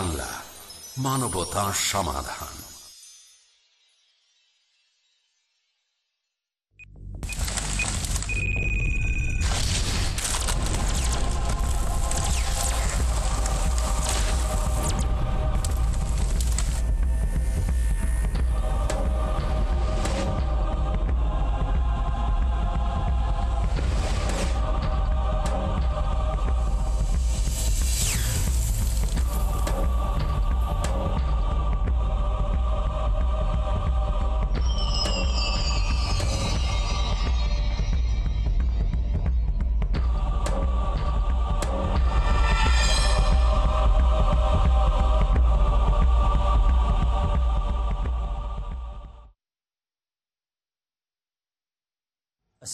বাংলা মানবতা সমাধান।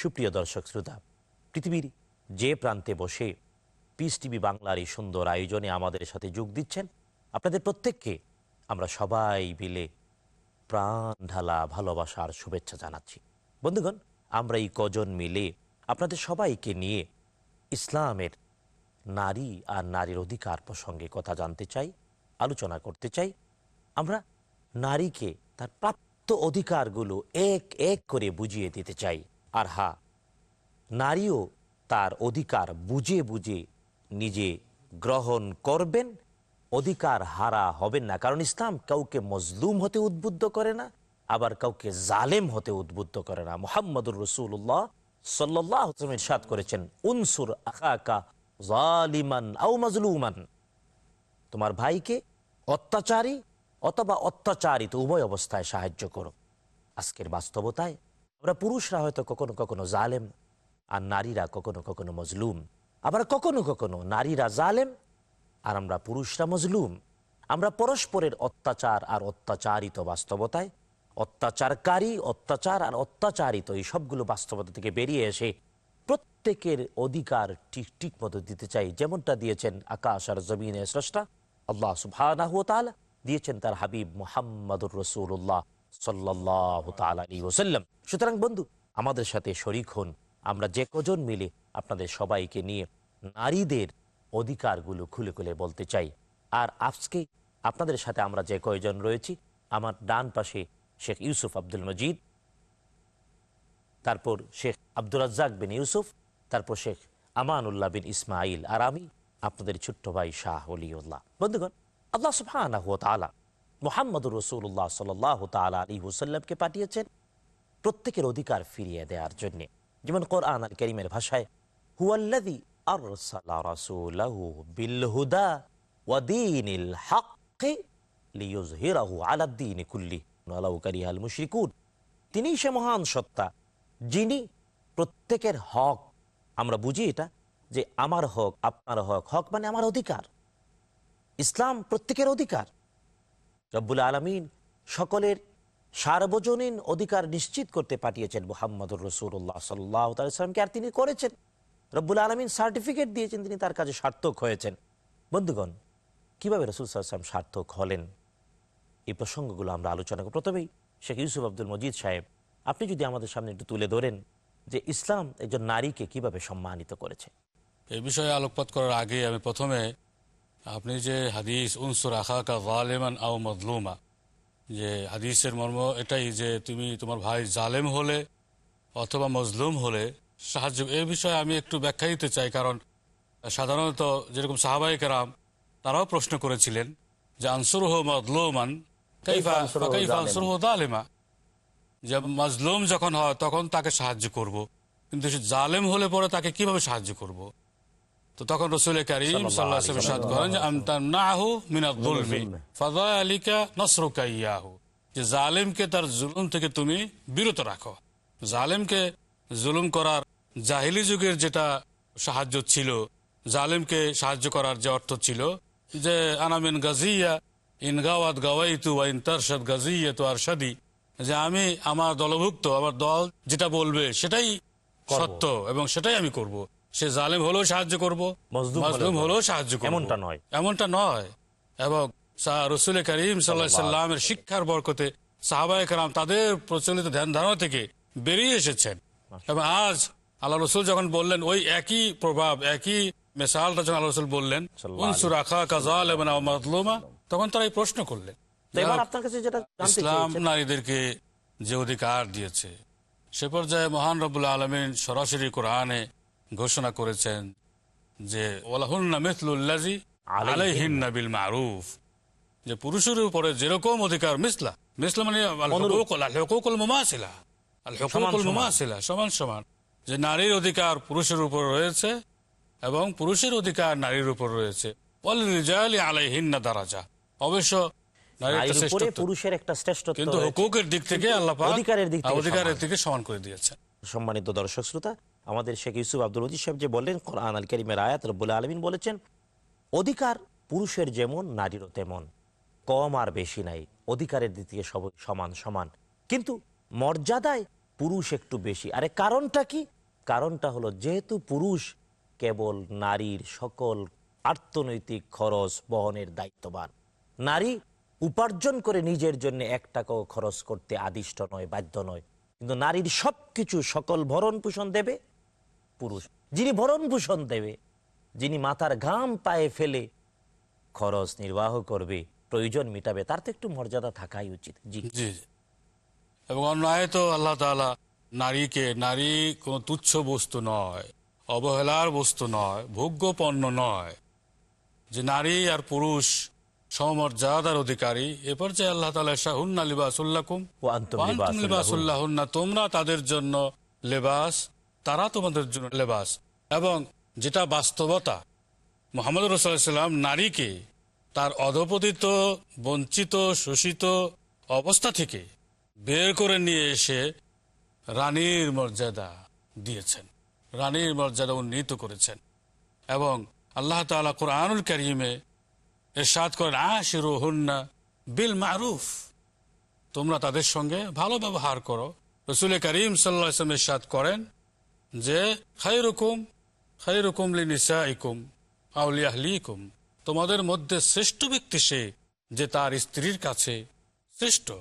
সুপ্রিয় দর্শক শ্রোতা, পৃথিবীর যে প্রান্তে বসে পিস টিভি বাংলার এই সুন্দর আয়োজনে আমাদের সাথে যোগ দিচ্ছেন আপনাদের প্রত্যেককে আমরা সবাই মিলে প্রাণ ঢালা ভালোবাসার শুভেচ্ছা জানাচ্ছি। বন্ধুগণ, আমরা এই কজন মিলে আপনাদের সবাইকে নিয়ে ইসলামের নারী আর নারীর অধিকার প্রসঙ্গে কথা জানতে চাই, আলোচনা করতে চাই। আমরা নারীকে তার প্রাপ্ত অধিকারগুলো এক এক করে বুঝিয়ে দিতে চাই। আর হা, নারীও তার অধিকার বুঝে বুঝে নিজে গ্রহণ করবেন, অধিকার হারা হবেন না। কারণ ইসলাম কাউকে মজলুম হতে উদ্বুদ্ধ করে না, আবার কাউকে জালেম হতে উদ্বুদ্ধ করে না। মোহাম্মদুর রসুল্লাহ সাল্লাহ সাদ করেছেন, উনসুর আকা জালিমান আউ মজলুমান। তোমার ভাইকে অত্যাচারী অথবা অত্যাচারিত উভয় অবস্থায় সাহায্য করো। আজকের বাস্তবতায় আমরা পুরুষরা হয়তো কখনো কখনো জালেম, আর নারীরা কখনো কখনো মজলুম। আবার কখনো কখনো নারীরা জালেম, আর আমরা পুরুষরা মজলুম। আমরা পরস্পরের অত্যাচার আর অত্যাচারিত বাস্তবতায়, অত্যাচারকারী, অত্যাচার আর অত্যাচারিত এই সবগুলো বাস্তবতা থেকে বেরিয়ে এসে প্রত্যেকের অধিকার ঠিক ঠিক মতো দিতে চাই। যেমনটা দিয়েছেন আকাশ আর জমিনে স্রষ্টা, আল্লাহ সুবাহ দিয়েছেন তার হাবিব মোহাম্মদুর রসুল্লাহ সাল্লাহ তালী ওসাল্লাম সুতরাং বন্ধু, আমাদের সাথে শরিক হন। আমরা যে কজন মিলে আপনাদের সবাইকে নিয়ে নারীদের অধিকারগুলো খুলে খুলে বলতে চাই। আর আজকে আপনাদের সাথে আমরা যে কয়জন রয়েছি, আমার ডান পাশে শেখ ইউসুফ আব্দুল মজিদ, তারপর শেখ আব্দুল রাজ্জাক বিন ইউসুফ, তারপর শেখ আমানুল্লাহ বিন ইসমাইল আর আমি আপনাদের ছোট্ট ভাই শাহ অলিউল্লাহ বন্ধুগণ, আল্লাহ সুফানাহ তালা মোহাম্মদুর রসুল্লাহ সাল্লাহ তালা আলী হুসাল্লামকে পাঠিয়েছেন প্রত্যেকের অধিকার ফিরিয়ে দেওয়ার জন্য। যেমন কোরআন আল করিমের ভাষায় হুয়াল্লাদি তিনি সে মহান সত্তা, যিনি প্রত্যেকের হক। আমরা বুঝি এটা, যে আমার হক, আপনার হক হক মানে আমার অধিকার। ইসলাম প্রত্যেকের অধিকার। রব্বুল আলমিন সকলের সার্বজনীন অধিকার নিশ্চিত করতে পাঠিয়েছেন মোহাম্মদুর রসুল্লাহ সাল্লাহামকে আর তিনি করেছেন। রব্বুল আলমিন সার্টিফিকেট দিয়েছেন, তিনি তার কাছে সার্থক হয়েছেন। বন্ধুগণ, কীভাবে রসুল সাল্লাম সার্থক হলেন? এই প্রসঙ্গগুলো আমরা আলোচনা করি প্রথমেই শেখ ইউসুফ আব্দুল মজিদ সাহেব, আপনি যদি আমাদের সামনে একটু তুলে ধরেন যে ইসলাম একজন নারীকে কীভাবে সম্মানিত করেছে। এই বিষয়ে আলোকপাত করার আগে আমি প্রথমে আপনি যে হাদিস উনসুর আখা কা জালেমান আও মজলুমা যে হাদিসের মর্ম এটাই যে তুমি তোমার ভাই জালেম হলে অথবা মজলুম হলে সাহায্য এ বিষয়ে আমি একটু ব্যাখ্যা দিতে চাই কারণ সাধারণত যেরকম সাহাবাই কেরাম তারাও প্রশ্ন করেছিলেন যে আনসুর হো কাইফা কাইফা আনসুর হো জালেমা যে মজলুম যখন হয় তখন তাকে সাহায্য করব। কিন্তু সে জালেম হলে পরে তাকে কীভাবে সাহায্য করব। তো তখন রসুল করিম সাল্লাহ সাদ করেন যে যে জালেমকে তার জুলুম থেকে তুমি বিরত রাখো। জালেমকে জুলুম করার জাহিলি যুগের যেটা সাহায্য ছিল জালেমকে সাহায্য করার যে অর্থ ছিল যে আনামিন গাজিয়া ইন গাওয়াত গাওয়াইতু বা ইন তারশাদ গাজিয়া তো আরশাদি। যে আমি আমার দলভুক্ত আমার দল যেটা বলবে সেটাই সত্য এবং সেটাই আমি করব। সে জালেম হলেও সাহায্য করব মজলুম হলেও সাহায্য করব। এমনটা নয়। এমনটা নয়। এবং রসুল করিম সাল্লামের শিক্ষার বরকতে সাহাবায় কালাম তাদের প্রচলিত ধ্যান ধারণা থেকে বেরিয়ে এসেছেন। এবং আজ আল্লাহ রসুল যখন বললেন ওই একই প্রভাব একই মেসালটা যখন আল্লাহ রসুল বললেন সাল্লাল্লাহু কাজাল এবং মাজলুমা তখন তারা এই প্রশ্ন করলেন ইসলাম নারীদেরকে যে অধিকার দিয়েছে সে পর্যায়ে মহান রবুল্লা আলমিন সরাসরি কোরআনে ঘোষণা করেছেন যে ওলাহুন্না মিথলুল্লাজি আলাইহিন্না বিল মারুফ। যে পুরুষের উপরে যেরকম অধিকার মিসলা। মিসলা মানে আল আল হুকুকুল মুমাসিলা। সমান। সমান। যে নারীর অধিকার পুরুষের উপর রয়েছে এবং পুরুষের অধিকার নারীর উপর রয়েছে। ওয়াল রিজালি আলাইহিন্না দারাজা। অবশ্য নারীর নারীর একটা উপরে পুরুষের একটা শ্রেষ্ঠত্ব কিন্তু হুকুকের দিক থেকে আল্লাহ পাক অধিকারের দিক থেকে সমান। করে দিয়েছেন। সম্মানিত দর্শক শ্রোতা আমাদের শেখ ইউসুফ আব্দুল মজিদ সাহেব যে বললেন, কোরআন আল করিমের আয়াত রব্বুল আলমিন বলেছেন, অধিকার পুরুষের যেমন, নারীরও তেমন। কম আর বেশি নাই, অধিকারের দিক থেকে সবাই সমান সমান। কিন্তু মর্যাদায় পুরুষ একটু বেশি। আরে কারণটা কি? কারণটা হলো যেহেতু পুরুষ কেবল নারীর সকল আর্থনৈতিক খরচ বহনের দায়িত্ববান। নারী উপার্জন করে নিজের জন্য এক টাকাও খরচ করতে আদিষ্ট নয়, বাধ্য নয়। কিন্তু নারীর সবকিছু সকল ভরণ পোষণ দেবে পুরুষ যিনি ভরণ পোষণ দেবে যিনি মাথার ঘাম পায়ে ফেলে খরচ নির্বাহ করবে প্রয়োজন মিটাবে তার তো একটু মর্যাদা থাকাই উচিত জি জি জি। এবং অন্য আয়ত আল্লাহ নারীকে নারী কোনো তুচ্ছ বস্তু নয় অবহেলার বস্তু নয় ভোগ্য পণ্য নয় যে নারী আর পুরুষ সমমর্যাদার অধিকারী এ পর্যায়ে আল্লাহ তালা শাহুন্না লিবাসুল্লাকুম ও আন্তুম ওয়া আনতুম লিবাসুল লাহুম। লিবাসুল্লাহুন্না তোমরা তাদের জন্য লেবাস তারা তোমাদের জন্য লেবাস এবং যেটা বাস্তবতা। মোহাম্মদ রসুল্লাহাম নারীকে তার অধপতিত, বঞ্চিত, শোষিত অবস্থা থেকে বের করে নিয়ে এসে রানীর মর্যাদা দিয়েছেন। রানীর মর্যাদা উন্নীত করেছেন। এবং আল্লাহ তাআলা কোরআনুল করিমে এরশাদ করেন আশিরু হুন্না বিল মারুফ। তোমরা তাদের সঙ্গে ভালো ব্যবহার করো। রসুল করিম সাল্লাহ ইসলাম এরশাদ করেন যে খাই রকম খাই রকম লিনিসা ইকুম আউলিয়াহলিকুম তোমাদের মধ্যে শ্রেষ্ঠ ব্যক্তি সে যে তার স্ত্রীর কাছে শ্রেষ্ঠ।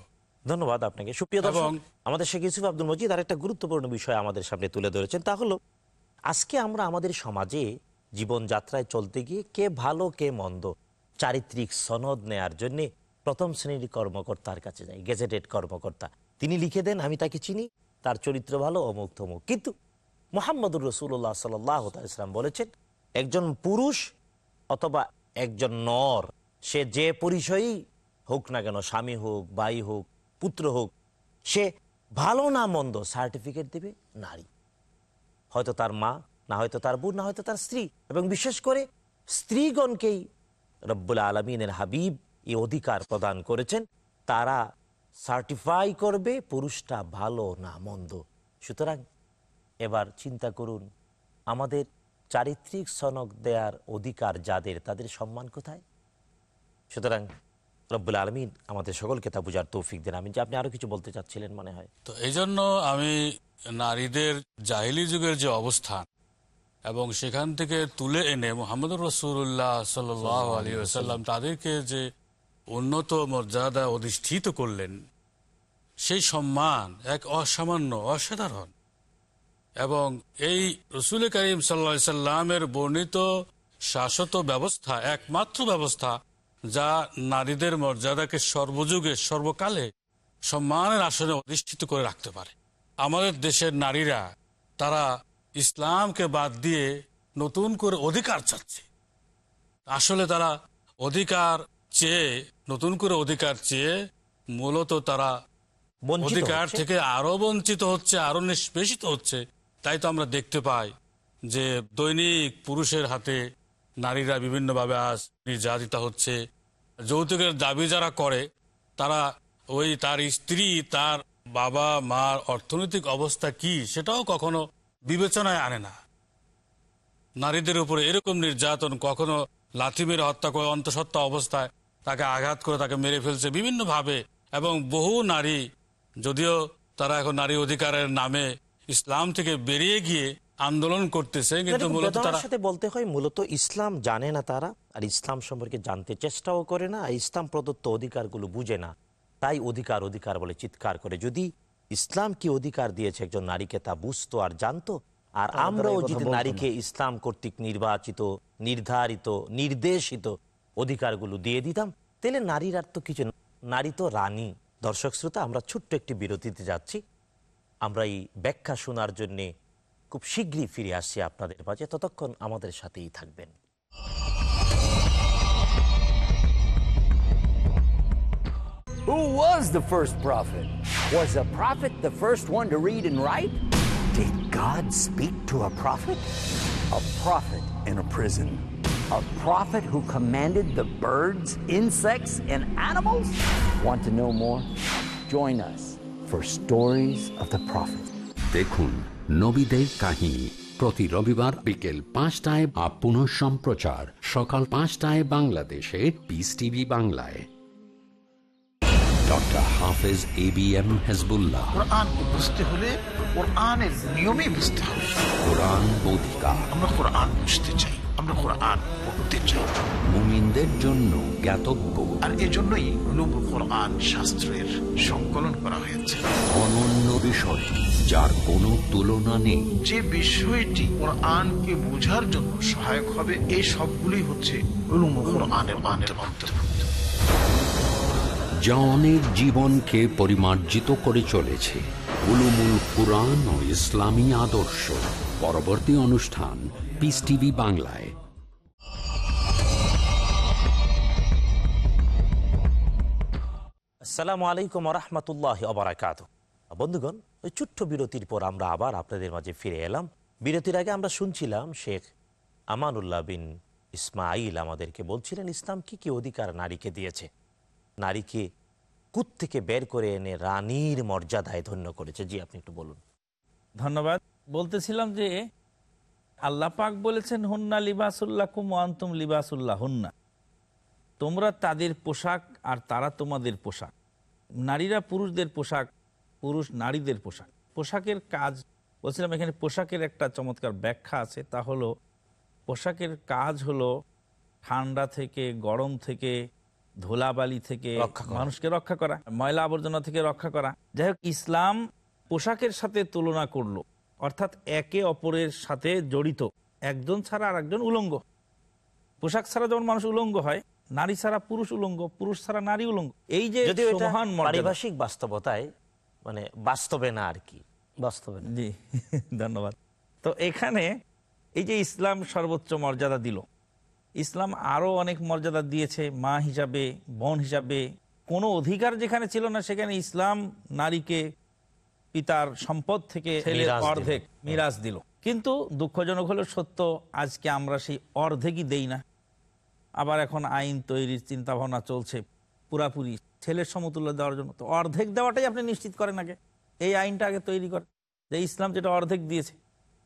ধন্যবাদ আপনাকে। সুপ্রিয় দর্শক এবং- আমাদের শেখ ইউসুফ আব্দুল মজিদ আর একটা গুরুত্বপূর্ণ বিষয় আমাদের সামনে তুলে ধরেছেন তা হলো আজকে আমরা আমাদের সমাজে জীবনযাত্রায় চলতে গিয়ে কে ভালো কে মন্দ চারিত্রিক সনদ নেয়ার জন্য প্রথম শ্রেণির কর্মকর্তার কাছে যাই গেজেটেড কর্মকর্তা। তিনি লিখে দেন আমি তাকে চিনি তার চরিত্র ভালো অমুক তমুক কিন্তু মোহাম্মদুর রসুল্লাহ সাল্লাহ ইসলাম বলেছেন, একজন পুরুষ অথবা একজন নর, সে যে পরিচয়ই হোক না কেন, স্বামী হোক, ভাই হোক, পুত্র হোক, সে ভালো না মন্দ সার্টিফিকেট দেবে নারী। হয়তো তার মা, না হয়তো তার বোন, না হয়তো তার স্ত্রী এবং বিশেষ করে স্ত্রীগণকেই রব্বুল আলমিনের হাবিব এই অধিকার প্রদান করেছেন, তারা সার্টিফাই করবে পুরুষটা ভালো না মন্দ। সুতরাং এবার চিন্তা করুন, আমাদের চারিত্রিক সনক দেয়ার অধিকার যাদের, তাদের সম্মান কোথায়? সুতরাং রব্বুল আলমিন আমাদের সকলকে তা বুঝার তৌফিক দেন। আমি যে আপনি আরও কিছু বলতে চাচ্ছিলেন মনে হয়। তো এই জন্য আমি নারীদের জাহিলি যুগের যে অবস্থান এবং সেখান থেকে তুলে এনে মোহাম্মদ রসুল্লাহ সাল আলী আসাল্লাম তাদেরকে যে উন্নত মর্যাদা অধিষ্ঠিত করলেন, সেই সম্মান এক অসামান্য, অসাধারণ। এবং এই রসুল করিম সাল্লা সাল্লামের বর্ণিত শাশ্বত ব্যবস্থা একমাত্র ব্যবস্থা যা নারীদের মর্যাদাকে সর্বযুগে সর্বকালে সম্মানের আসনে অধিষ্ঠিত করে রাখতে পারে। আমাদের দেশের নারীরা তারা ইসলামকে বাদ দিয়ে নতুন করে অধিকার চাচ্ছে। আসলে তারা অধিকার চেয়ে নতুন করে অধিকার চেয়ে মূলত তারা অধিকার থেকে আরও বঞ্চিত হচ্ছে আরও নিষ্পেষিত হচ্ছে। তাই তো আমরা দেখতে পাই যে দৈনিক পুরুষের হাতে নারীরা বিভিন্নভাবে আজ নির্যাতিত হচ্ছে। যৌতুকের দাবি যারা করে, তারা ওই তার স্ত্রী, তার বাবা, মার অর্থনৈতিক অবস্থা কি সেটাও কখনো বিবেচনায় আনে না। নারীদের উপরে এরকম নির্যাতন কখনো লাথি মেরে হত্যা করে অন্তঃসত্ত্বা অবস্থায় তাকে আঘাত করে তাকে মেরে ফেলছে বিভিন্নভাবে এবং বহু নারী, যদিও তারা এখন নারী অধিকারের নামে ইসলাম থেকে বেরিয়ে গিয়ে আন্দোলন করতেছে কিন্তু মূলত তারা সাথে বলতে হয় মূলত ইসলাম জানে না তারা আর ইসলাম সম্পর্কে জানতে চেষ্টাও করে না আর ইসলাম প্রদত্ত অধিকারগুলো বুঝে না। তাই অধিকার অধিকার বলে চিৎকার করে। যদি ইসলাম কি অধিকার দিয়েছে একজন নারীকে তা বুঝতো আর জানতো আর আমরাও যদি নারীকে ইসলাম কর্তৃক নির্বাচিত নির্ধারিত নির্দেশিত অধিকারগুলো দিয়ে দিতাম তাহলে নারীর আর তো কিছু নারী তো রানী। দর্শক শ্রোতা আমরা ছোট্ট একটি বিরতিতে যাচ্ছি। আমরা এই ব্যাখ্যা শোনার জন্য খুব শীঘ্রই ফিরে আসছি আপনাদের মাঝে ততক্ষণ আমাদের সাথেই থাকবেন Who was the first prophet? Was a prophet the first one to read and write? Did God speak to a prophet? A prophet in a prison. A prophet who commanded the birds, insects, and animals? Want to know more? Join us for Stories of the Prophet. দেখুন নবীদের কাহিনী প্রতি রবিবার বিকেল পাঁচটায় বা পুনঃ সম্প্রচার সকাল পাঁচটায় বাংলাদেশে পিস টিভি বাংলায়। ডক্টর হাফেজ এ বি এম হেজবুল্লাহ বুঝতে হলে কোরআনের নিয়মে বুঝতে হবে। কোরআন বোধিকা। আমরা কোরআন বুঝতে চাই। আমরা কোরআন পড়তে চাই মুমিনদের জন্য জ্ঞাতব্য। আর এজন্যই উলুমুল কোরআন শাস্ত্রের সংকলন করা হয়েছে। অনন্য বিষয় যার কোনো তুলনা নেই। যে বিষয়টি কোরআনকে বোঝার জন্য সহায়ক হবে এই সবগুলি হচ্ছে কোরআনের মানের অন্তর্ভুক্ত। যা অনেক জীবনকে পরিমার্জিত করে চলেছে উলুমুল কুরআন ও ইসলামী আদর্শ। পরবর্তী অনুষ্ঠান পিস টিভি বাংলায় আসসালামু আলাইকুম রহমতুল্লাহ অবরাকাত বন্ধুগণ ওই ছোট্ট বিরতির পর আমরা আবার আপনাদের মাঝে ফিরে এলাম। বিরতির আগে আমরা শুনছিলাম শেখ আমানুল্লাহ বিন ইসমাইল আমাদেরকে বলছিলেন ইসলাম কি কি অধিকার নারীকে দিয়েছে? নারীকে কুত থেকে বের করে এনে রানীর মর্যাদায় ধন্য করেছে। জি আপনি একটু বলুন। ধন্যবাদ। বলতেছিলাম যে আল্লাহ পাক বলেছেন হুন্না লিবাসুল্লাহ কুম আন্তুম লিবাসুল্লাহ হুন্না তোমরা তাদের পোশাক আর তারা তোমাদের পোশাক। নারীরা পুরুষদের পোশাক পুরুষ নারীদের পোশাক। পোশাকের কাজ বলছিলাম এখানে পোশাকের একটা চমৎকার ব্যাখ্যা আছে তা হলো পোশাকের কাজ হলো ঠান্ডা থেকে গরম থেকে ধুলাবালি থেকে মানুষকে রক্ষা করা ময়লা আবর্জনা থেকে রক্ষা করা। যাই হোক ইসলাম পোশাকের সাথে তুলনা করল। অর্থাৎ একে অপরের সাথে জড়িত। একজন ছাড়া আর একজন উলঙ্গ। পোশাক ছাড়া যেমন মানুষ উলঙ্গ হয় নারী ছাড়া পুরুষ উলঙ্গ পুরুষ ছাড়া নারী উলঙ্গ। এই যে মহান পারিভাষিক বাস্তবতায় মানে বাস্তবে না আর কি। বাস্তবে জি ধন্যবাদ। তো এখানে এই যে ইসলাম সর্বোচ্চ মর্যাদা দিল ইসলাম আরও অনেক মর্যাদা দিয়েছে মা হিসাবে বোন হিসাবে। কোনো অধিকার যেখানে ছিল না সেখানে ইসলাম নারীকে পিতার সম্পদ থেকে ছেলের অর্ধেক মিরাজ দিল। কিন্তু দুঃখজনক হলো সত্য আজকে আমরা সেই অর্ধেকই দেই না। আবার এখন আইন তৈরির চিন্তা ভাবনা চলছে পুরাপুরি। ছেলের সমতুল্য দেওয়ার জন্য তো অর্ধেক দেওয়াটাই আপনি নিশ্চিত করেন আগে। এই আইনটা আগে তৈরি করে যে ইসলাম যেটা অর্ধেক দিয়েছে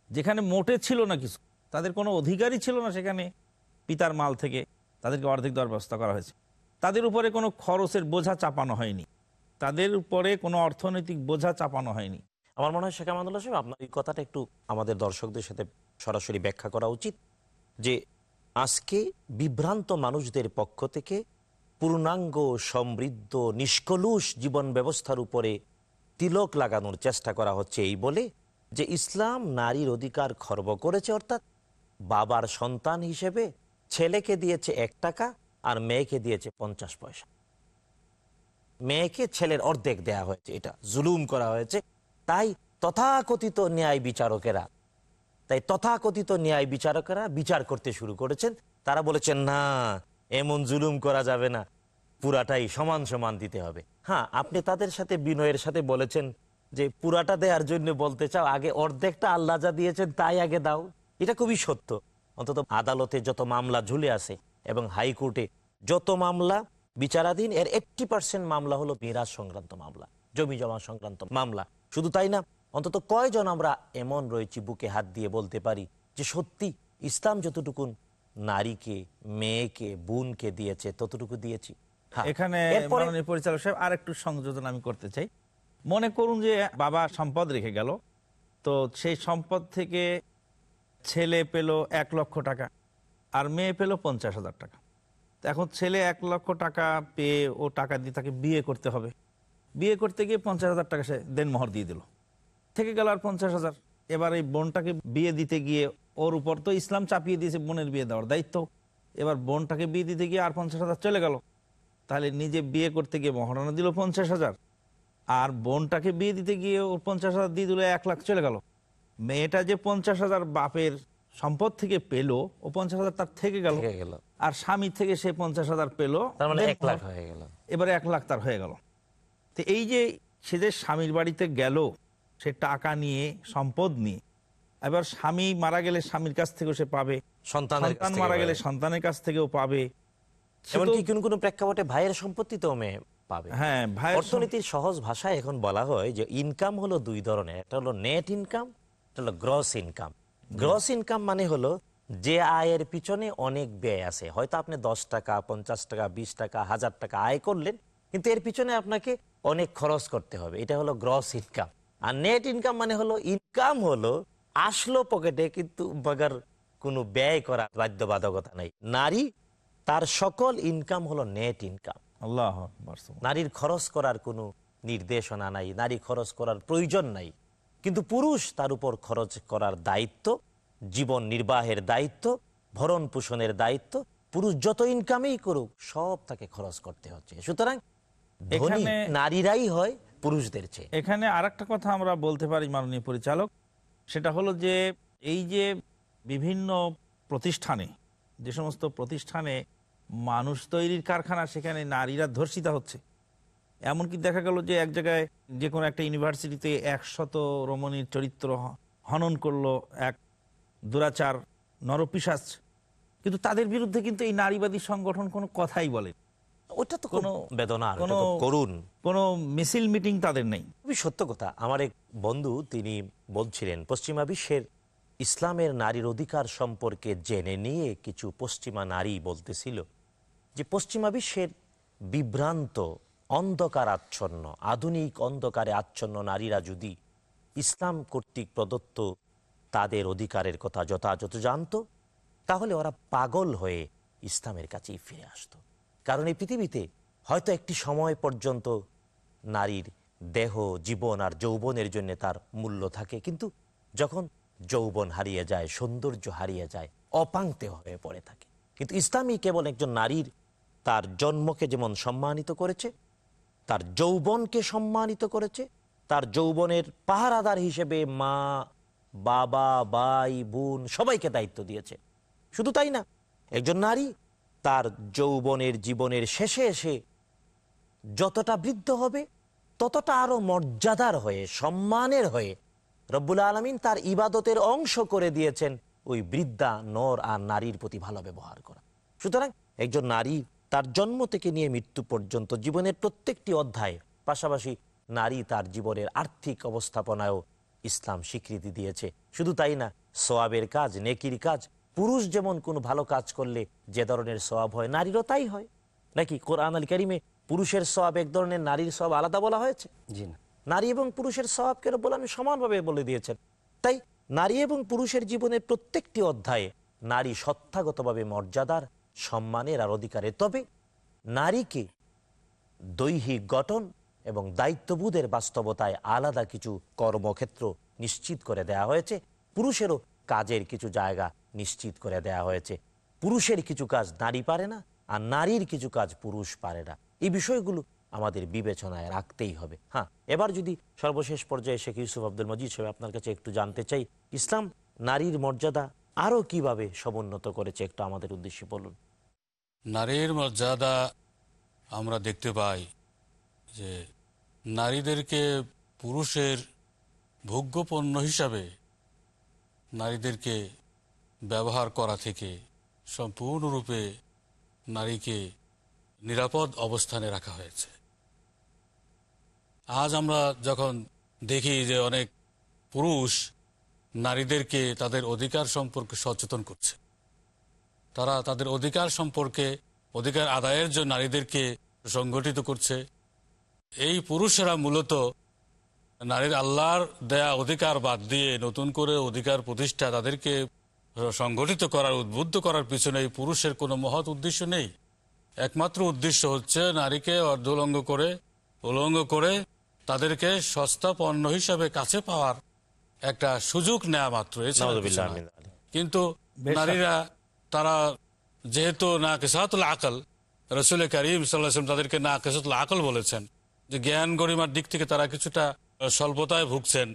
যেখানে মোটে ছিল না কিছু তাদের কোনো অধিকারই ছিল না সেখানে পিতার মাল থেকে তাদেরকে অর্ধেক দেওয়ার ব্যবস্থা করা হয়েছে। তাদের উপরে কোনো খরচের বোঝা চাপানো হয়নি। তাদের উপরে কোনো অর্থনৈতিক বোঝা চাপানো হয়নি। আমার মনে হয় শেখ আমানুল্লাহ সাহেব, আপনার এই কথাটা একটু আমাদের দর্শকদের সাথে সরাসরি ব্যাখ্যা করা উচিত যে আজকে বিভ্রান্ত মানুষদের পক্ষ থেকে পূর্ণাঙ্গ, সমৃদ্ধ, নিষ্কলুষ জীবন ব্যবস্থার উপরে তিলক লাগানোর চেষ্টা করা হচ্ছে এই বলে যে ইসলাম নারীর অধিকার খর্ব করেছে, অর্থাৎ বাবার সন্তান হিসেবে ছেলেকে দিয়েছে এক টাকা আর মেয়েকে দিয়েছে পঞ্চাশ পয়সা। মেয়েকে ছেলের অর্ধেক দেয়া হয়েছে, এটা জুলুম করা হয়েছে। তাই তথাকথিত ন্যায় বিচারকেরা, তাই তথাকথিত ন্যায় বিচারকেরা বিচার করতে শুরু করেছেন। তারা বলেছেন, না, এমন জুলুম করা যাবে না। পুরাটাই সমান সমান দিতে হবে। হ্যাঁ আপনি তাদের সাথে, বিনয়ের সাথে বলেছেন যে, পুরাটা দেওয়ার জন্য বলতে চাও, আগে অর্ধেকটা আল্লাহ যা দিয়েছেন তাই আগে দাও। এটা খুবই সত্য। অন্তত আদালতে যত মামলা ঝুলে আছে এবং হাইকোর্টে যত মামলা বিচারাধীন এর এইটটি পার্সেন্ট মামলা হলো মিরাজ সংক্রান্ত মামলা জমি জমা সংক্রান্ত মামলা। শুধু তাই না অন্তত কয়জন আমরা এমন রয়েছি বুকে হাত দিয়ে বলতে পারি যে সত্যি ইসলাম যতটুকুন নারীকে মেয়েকে বোনকে দিয়েছে ততটুকু দিয়েছি? হ্যাঁ, এখানে পরিচালক সাহেব আর একটু সংযোজন আমি করতে চাই। মনে করুন যে বাবা সম্পদ রেখে গেল তো সেই সম্পদ থেকে ছেলে পেল এক লক্ষ টাকা আর মেয়ে পেল পঞ্চাশ হাজার টাকা। এখন ছেলে এক লক্ষ টাকা পেয়ে ও টাকা দিয়ে তাকে বিয়ে করতে হবে। বিয়ে করতে গিয়ে পঞ্চাশ হাজার টাকা সে দেনমোহর দিয়ে দিল। থেকে গেল আর পঞ্চাশ হাজার। এবার এই বোনটাকে বিয়ে দিতে গিয়ে ওর উপর তো ইসলাম চাপিয়ে দিয়েছে বোনের বিয়ে দেওয়ার দায়িত্ব। এবার বোনটাকে বিয়ে দিতে গিয়ে আর পঞ্চাশ হাজার চলে গেল। তাহলে নিজে বিয়ে করতে গিয়ে মহারণা দিল পঞ্চাশ হাজার। আর বোনটাকে বিয়ে দিতে গিয়ে ওর পঞ্চাশ হাজার দিয়ে দিল এক লাখ চলে গেল। মেয়েটা যে পঞ্চাশ হাজার বাপের সম্পদ থেকে পেল, ও পঞ্চাশ হাজার তার থেকে গেল। আর স্বামী থেকে সে পঞ্চাশ হাজার পেল। মানে এক লাখ হয়ে গেল। এবারে এক লাখ তার হয়ে গেল। তো এই যে সে যে স্বামীর বাড়িতে গেল সে টাকা নিয়ে সম্পদ নিয়ে এবার স্বামী মারা গেলে স্বামীর কাছ থেকেও সে পাবে। সন্তানের কাছ সন্তান মারা গেলে সন্তানের কাছ থেকেও পাবে। এমনকি কোন কোন প্রেক্ষাপটে ভাইয়ের সম্পত্তিতেও মেয়ে পাবে। হ্যাঁ অর্থনীতির সহজ ভাষায় এখন বলা হয় যে ইনকাম হলো দুই ধরনের। একটা হলো নেট ইনকাম একটা হলো গ্রস ইনকাম গ্রস ইনকাম মানে হলো যে আয়ের পিছনে অনেক ব্যয় আছে। হয়তো আপনি দশ টাকা পঞ্চাশ টাকা বিশ টাকা হাজার টাকা আয় করলেন কিন্তু এর পিছনে আপনাকে অনেক খরচ করতে হবে। এটা হলো গ্রস ইনকাম আর নেট ইনকাম মানে হলো ইনকাম হলো আসলো পকেটে কিন্তু বাগার কোনো ব্যয় করা বাধ্যবাধকতা নাই। নারী তার সকল ইনকাম হলো নেট ইনকাম আল্লাহ নারীর খরচ করার কোনো নির্দেশনা নাই নারী খরচ করার প্রয়োজন নাই। কিন্তু পুরুষ তার উপর খরচ করার দায়িত্ব জীবন নির্বাহের দায়িত্ব ভরণ পোষণের দায়িত্ব পুরুষ যত ইনকামই করুক সব তাকে খরচ করতে হচ্ছে। সুতরাং এখানে- নারীরাই হয় পুরুষদের চেয়ে। এখানে আর কথা আমরা বলতে পারি মাননীয় পরিচালক সেটা হলো যে এই যে বিভিন্ন প্রতিষ্ঠানে যে সমস্ত প্রতিষ্ঠানে মানুষ তৈরির কারখানা সেখানে নারীরা ধর্ষিতা হচ্ছে। এমনকি দেখা গেল যে এক জায়গায় যে কোনো একটা ইউনিভার্সিটিতে একশত রমণীর চরিত্র হনন করল এক দুরাচার নরপিসাচ কিন্তু তাদের বিরুদ্ধে কিন্তু এই নারীবাদী সংগঠন কোনো কথাই বলে ওটা তো কোনো বেদনা কোনো করুন কোনো মিছিল মিটিং তাদের নেই। খুবই সত্য কথা। আমার এক বন্ধু তিনি বলছিলেন পশ্চিমা বিশ্বের ইসলামের নারীর অধিকার সম্পর্কে জেনে নিয়ে কিছু পশ্চিমা নারী বলতেছিল যে পশ্চিমা বিশ্বের বিভ্রান্ত অন্ধকার আচ্ছন্ন আধুনিক অন্ধকারে আচ্ছন্ন নারীরা যদি ইসলাম কর্তৃক প্রদত্ত তাদের অধিকারের কথা যথাযথ জানতো, তাহলে ওরা পাগল হয়ে ইসলামের কাছেই ফিরে আসতো। কারণ এই পৃথিবীতে হয়তো একটি সময় পর্যন্ত নারীর দেহ, জীবন আর যৌবনের জন্য তার মূল্য থাকে, কিন্তু যখন যৌবন হারিয়ে যায়, সৌন্দর্য হারিয়ে যায় অপাঙ্ক্তে হয়ে পড়ে থাকে। কিন্তু ইসলামই কেবল একজন নারীর তার জন্মকে যেমন সম্মানিত করেছে, তার যৌবনকে সম্মানিত করেছে, তার যৌবনের পাহারাদার হিসেবে মা বাবা, ভাই, বোন সবাইকে দায়িত্ব দিয়েছে। শুধু তাই না, একজন নারী তার যৌবনের জীবনের শেষে এসে যতটা বৃদ্ধ হবে, ততটা আরও মর্যাদার হয়ে, সম্মানের হয়ে রব্বুল আলমিন তার ইবাদতের অংশ করে দিয়েছেন ওই বৃদ্ধা, নর আর নারীর প্রতি ভালো ব্যবহার করা। সুতরাং একজন নারী তার জন্ম থেকে নিয়ে মৃত্যু পর্যন্ত জীবনের প্রত্যেকটি অধ্যায়, পাশাপাশি নারী তার জীবনের আর্থিক অবস্থাপনায়ও ইসলাম স্বীকৃতি দিয়েছে। শুধু তাই না সোয়াবের কাজ নেকির কাজ পুরুষ যেমন কোনো ভালো কাজ করলে যে ধরনের সোয়াব হয় নারীরও তাই হয়। নাকি কোরআন আল কারিমে পুরুষের সব এক ধরনের নারীর সব আলাদা বলা হয়েছে? জি না। নারী এবং পুরুষের স্বভাবকে বলে আমি সমানভাবে বলে দিয়েছেন। তাই নারী এবং পুরুষের জীবনের প্রত্যেকটি অধ্যায়ে নারী সত্তাগতভাবে মর্যাদার সম্মানের আর অধিকারে তবে নারীকে দৈহিক গঠন এবং দায়িত্ববোধের বাস্তবতায় আলাদা কিছু কর্মক্ষেত্র নিশ্চিত করে দেয়া হয়েছে। পুরুষেরও কাজের কিছু জায়গা নিশ্চিত করে দেয়া হয়েছে। পুরুষের কিছু কাজ নারী পারে না, আর নারীর কিছু কাজ পুরুষ পারে না। এই বিষয়গুলো আমাদের বিবেচনায় রাখতেই হবে। হ্যাঁ এবার যদি সর্বশেষ পর্যায়ে শেখ ইউসুফ আব্দুল মজিদ সাহেব আপনার কাছে একটু জানতে চাই, ইসলাম নারীর মর্যাদা আরও কীভাবে সমুন্নত করেছে একটু আমাদের উদ্দেশ্যে বলুন। নারীর মর্যাদা আমরা দেখতে পাই যে নারীদেরকে পুরুষের ভোগ্যপণ্য হিসাবে নারীদেরকে ব্যবহার করা থেকে সম্পূর্ণরূপে নারীকে নিরাপদ অবস্থানে রাখা হয়েছে। আজ আমরা যখন দেখি যে অনেক পুরুষ নারীদেরকে তাদের অধিকার সম্পর্কে সচেতন করছে, তারা তাদের অধিকার সম্পর্কে, অধিকার আদায়ের জন্য নারীদেরকে সংগঠিত করছে এই পুরুষেরা মূলত নারীর আল্লাহর দেয়া অধিকার বাদ দিয়ে নতুন করে অধিকার প্রতিষ্ঠা তাদেরকে সংগঠিত করার উদ্বুদ্ধ করার পিছনে এই পুরুষের কোনো মহৎ উদ্দেশ্য নেই। একমাত্র উদ্দেশ্য হচ্ছে নারীকে অর্ধলঙ্গ করে উলঙ্গ করে তাদেরকে সস্তা পণ্য হিসাবে কাছে পাওয়ার একটা সুযোগ নেওয়া মাত্র। কিন্তু নারীরা তারা যেহেতু না কেসাতুল আকল রসুল করিম সাল্লাম তাদেরকে না কেসাতুল আকল বলেছেন। যে জ্ঞান গরিমার দিক থেকে তারা কিছুটা স্বল্পতায় ভুগছেন।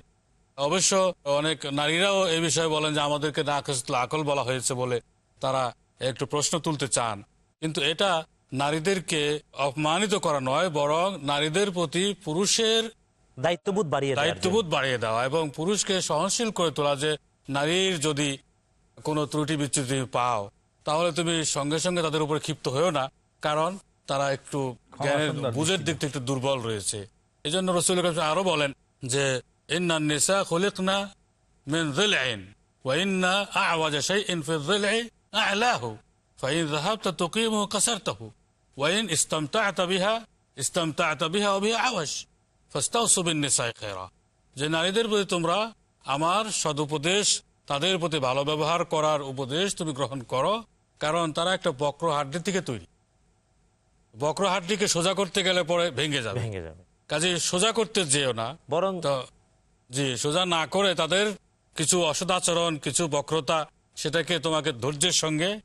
অবশ্য অনেক নারীরাও এই বিষয়ে বলেন যে আমাদেরকে না আকল বলা হয়েছে বলে তারা একটু প্রশ্ন তুলতে চান। কিন্তু এটা নারীদেরকে অপমানিত করা নয় বরং নারীদের প্রতি পুরুষের দায়িত্ববোধ বাড়িয়ে দায়িত্ববোধ বাড়িয়ে দেওয়া এবং পুরুষকে সহনশীল করে তোলা যে নারীর যদি কোনো ত্রুটি বিচ্যুতি পাও তাহলে তুমি সঙ্গে সঙ্গে তাদের উপরে ক্ষিপ্ত হয়েও না। কারণ তারা একটু জ্ঞানের বুঝের দিক থেকে একটু দুর্বল রয়েছে। এই জন্য রসুল আরও বলেন যে ইন্না নিসা খুলিকনা মিন যিলইন ওয়া ইন্না আ'ওয়াজা শাইইন ফি যিলই আ'লাহু। ফাইন যাহাবতা তুকিমুহু কাসারতাহু। ওয়া ইন ইসতামতা'তা বিহা ইসতামতা'তা বিহা ওয়া বিহা আওয়াশ ফাস্তাউসু বিন নিসাই খায়রা যে নারীদের প্রতি তোমরা আমার সদুপদেশ তাদের প্রতি ভালো ব্যবহার করার উপদেশ তুমি গ্রহণ করো কারণ তারা একটা বক্র হাড্ডি থেকে তৈরি। বক্র হাড্ডিকে সোজা করতে গেলে পরে ভেঙে যাবে। ভেঙে যাবে। কাজে সোজা করতে যেও না। বরং জি সোজা না করে তাদের কিছু অসদাচরণ কিছু বক্রতা সেটাকে তোমাকে ধৈর্যের সঙ্গে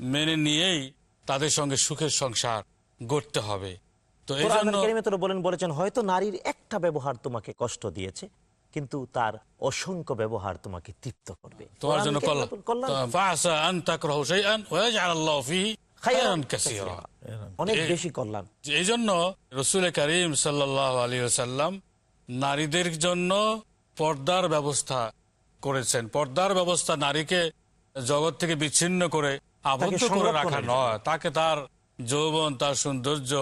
মেনে নিয়েই তাদের সঙ্গে সুখের সংসার গড়তে হবে। তো এই জন্য বলেন বলেছেন হয়তো নারীর একটা ব্যবহার তোমাকে কষ্ট দিয়েছে কিন্তু তার অসংখ্য ব্যবহার তোমাকে তৃপ্ত করবে। তোমার জন্য কল্যাণ অনেক বেশি কল্যাণ। এই জন্য রসুল করিম সাল্লাহ আলী সাল্লাম নারীদের জন্য পর্দার ব্যবস্থা করেছেন। পর্দার ব্যবস্থা নারীকে জগৎ থেকে বিচ্ছিন্ন করে আবদ্ধ করে রাখা নয়। তাকে তার যৌবন তার সৌন্দর্য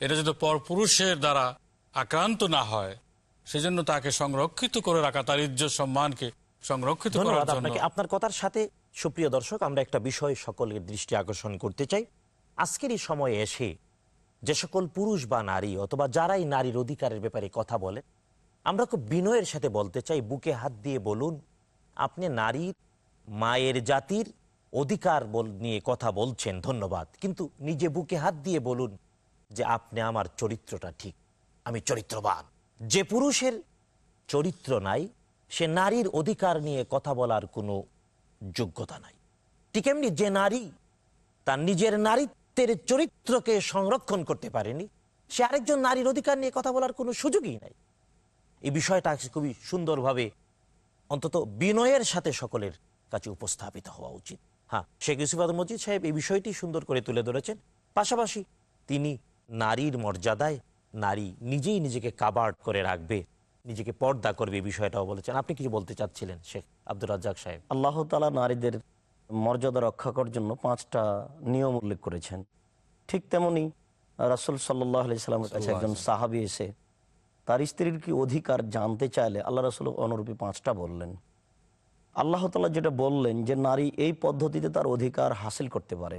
এটা যদি পর পুরুষের দ্বারা আক্রান্ত না হয় সেজন্য তাকে সংরক্ষিত করে রাখা তার ইজ্জত সম্মানকে সংরক্ষিত করার জন্য। আপনার কথার সাথে সুপ্রিয় দর্শক, আমরা একটা বিষয় সকলের দৃষ্টি আকর্ষণ করতে চাই। আজকের এই সময়ে এসে যে সকল পুরুষ বা নারী অথবা যারাই নারীর অধিকারের ব্যাপারে কথা বলে আমরা খুব বিনয়ের সাথে বলতে চাই, বুকে হাত দিয়ে বলুন, আপনি নারীর মায়ের জাতির অধিকার বল- নিয়ে কথা বলছেন, ধন্যবাদ। কিন্তু নিজে বুকে হাত দিয়ে বলুন যে আপনি আমার চরিত্রটা ঠিক, আমি চরিত্রবান। যে পুরুষের চরিত্র নাই, সে নারীর অধিকার নিয়ে কথা বলার কোনো যোগ্যতা নাই। ঠিক এমনি যে নারী, তার নিজের নারীত্বের চরিত্রকে সংরক্ষণ করতে পারেনি, সে আরেকজন নারীর অধিকার নিয়ে কথা বলার কোনো সুযোগই নাই। এই বিষয়টা খুবই সুন্দরভাবে অন্তত বিনয়ের সাথে সকলের কাছে উপস্থাপিত হওয়া উচিত। হ্যাঁ শেখ ইউসুফাদ মজিদ সাহেব এই বিষয়টি সুন্দর করে তুলে ধরেছেন। পাশাপাশি তিনি নারীর মর্যাদায় নারী নিজেই নিজেকে কাবার্ড করে রাখবে নিজেকে পর্দা করবে এই বিষয়টাও বলেছেন। আপনি কিছু বলতে চাচ্ছিলেন শেখ আব্দুর রাজ্জাক সাহেব? আল্লাহ তালা নারীদের মর্যাদা রক্ষা করার জন্য পাঁচটা নিয়ম উল্লেখ করেছেন। ঠিক তেমনি রাসুল সাল্লাহ আলি সাল্লামের কাছে একজন সাহাবি এসে তার স্ত্রীর কি অধিকার জানতে চাইলে আল্লাহ রাসুল অনুরূপী পাঁচটা বললেন। আল্লাহ তালা যেটা বললেন যে নারী এই পদ্ধতিতে তার অধিকার হাসিল করতে পারে।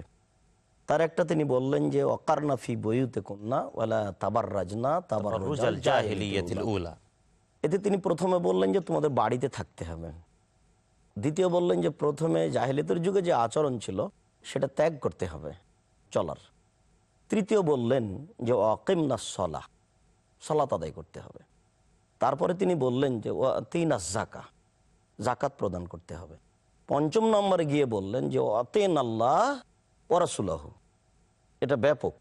তার একটা তিনি বললেন যে অকারনা ফি বইতে কন্যা ওয়ালা তাবার রাজনা তাবার এতে তিনি প্রথমে বললেন যে তোমাদের বাড়িতে থাকতে হবে। দ্বিতীয় বললেন যে প্রথমে জাহিলিয়তের যুগে যে আচরণ ছিল, সেটা ত্যাগ করতে হবে, চলার। তৃতীয় বললেন যে অকিম না সলা সলাত আদায় করতে হবে। তারপরে তিনি বললেন যে তিন জাকা জাকাত প্রদান করতে হবে। পঞ্চম নম্বরে গিয়ে বললেন যে অতেন আল্লাহ ওরাসুলাহ এটা ব্যাপক।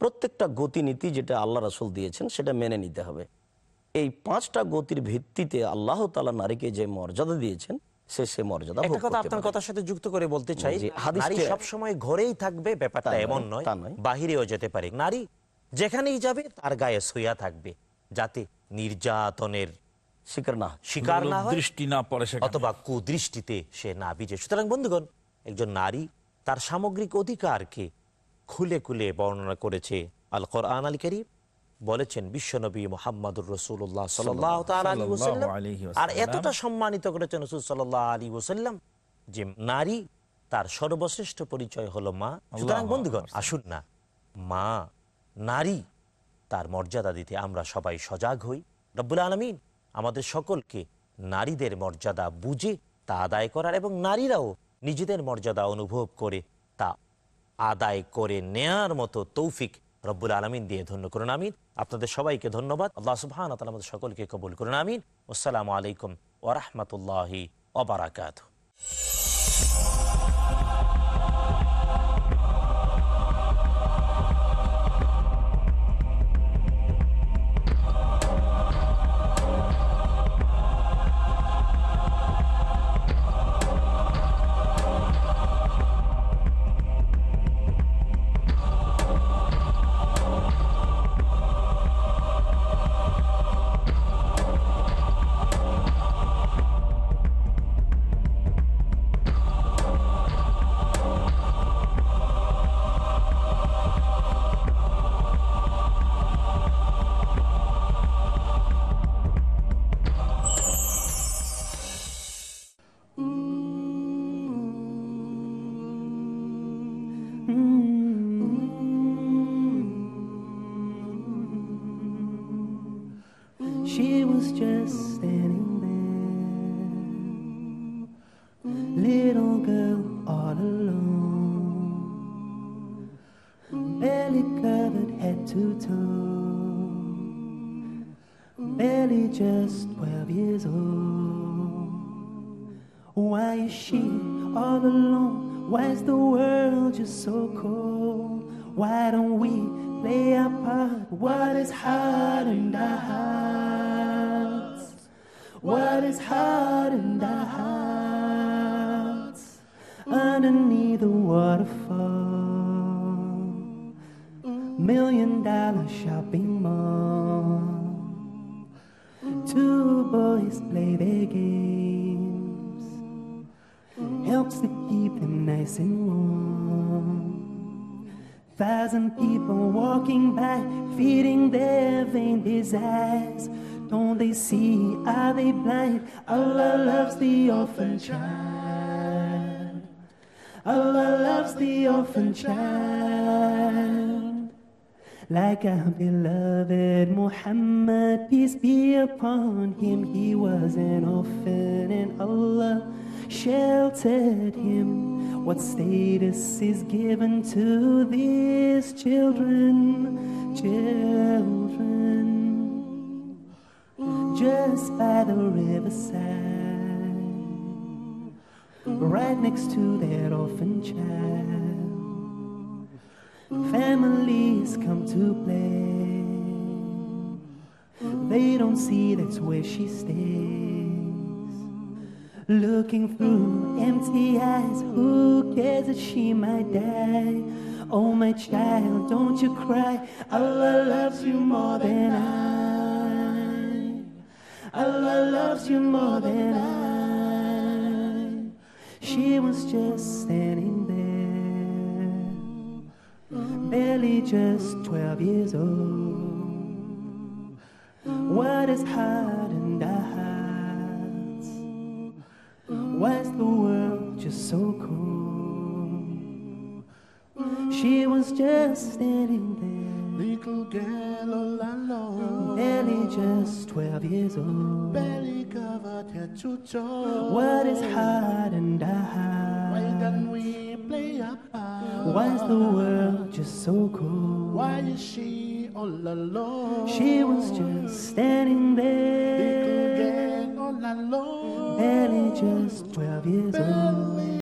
প্রত্যেকটা গতিনীতি যেটা আল্লাহ রাসুল দিয়েছেন, সেটা মেনে নিতে হবে। এই পাঁচটা গতির ভিত্তিতে আল্লাহ তালা নারীকে যে মর্যাদা দিয়েছেন সে সে মর্যাদা একটা কথা আপনার কথার সাথে যুক্ত করে বলতে চাই নারী সবসময় ঘরেই থাকবে ব্যাপারটা এমন নয় বাহিরেও যেতে পারে। নারী যেখানেই যাবে তার গায়ে সইয়া থাকবে যাতে নির্যাতনের শিকার না শিকার না দৃষ্টি না পড়ে অথবা কুদৃষ্টিতে সে না বিজে সুতরাং বন্ধুগণ একজন নারী তার সামগ্রিক অধিকারকে খুলে খুলে বর্ণনা করেছে আল কোরআন আল করিম বলেছেন বিশ্বনবী মোহাম্মদুর রসুল্লাহ সাল্লাহ আর এতটা সম্মানিত করেছেন রসুল সাল্লাহ আলী ওসাল্লাম যে নারী তার সর্বশ্রেষ্ঠ পরিচয় হলো মা। সুতরাং বন্ধুগণ আসুন না। মা নারী তার মর্যাদা দিতে আমরা সবাই সজাগ হই। রব্বুল আলমিন আমাদের সকলকে নারীদের মর্যাদা বুঝে তা আদায় করার এবং নারীরাও নিজেদের মর্যাদা অনুভব করে তা আদায় করে নেয়ার মতো তৌফিক রব্বুল আলমিন দিয়ে ধন্য করুন, আমিন। আপনাদের সবাইকে ধন্যবাদ। আল্লাহ সুবহান তাআলা আমাদের সকলকে কবুল করুন, আমিন। আসসালামু আলাইকুম ওরহমতুল্লাহি ওবরাকাত Why is the world just so cold? Why don't we play our part? What is hard their vain desires. Don't they see? Are they blind? Allah loves the orphan child. Allah loves the orphan child. Like our beloved Muhammad, peace be upon him, he was an orphan and Allah sheltered him. What status is given to these children? Children, just by the riverside, right next to that orphan child. Families come to play. They don't see that's where she stays. Looking through empty eyes, who cares that she might die? Oh, my child, don't you cry. Allah loves you more than I. Allah loves you more than I. She was just standing there, barely just 12 years old. What is hard and our Why's the world just so cold? She was just standing there, Little girl all alone, barely just 12 years old. barely covered head to toe. What is hard in our Why don't we play a part? Why's the world just so cold? Why is she all alone? She was just standing there, Little girl all alone, barely just 12 years old.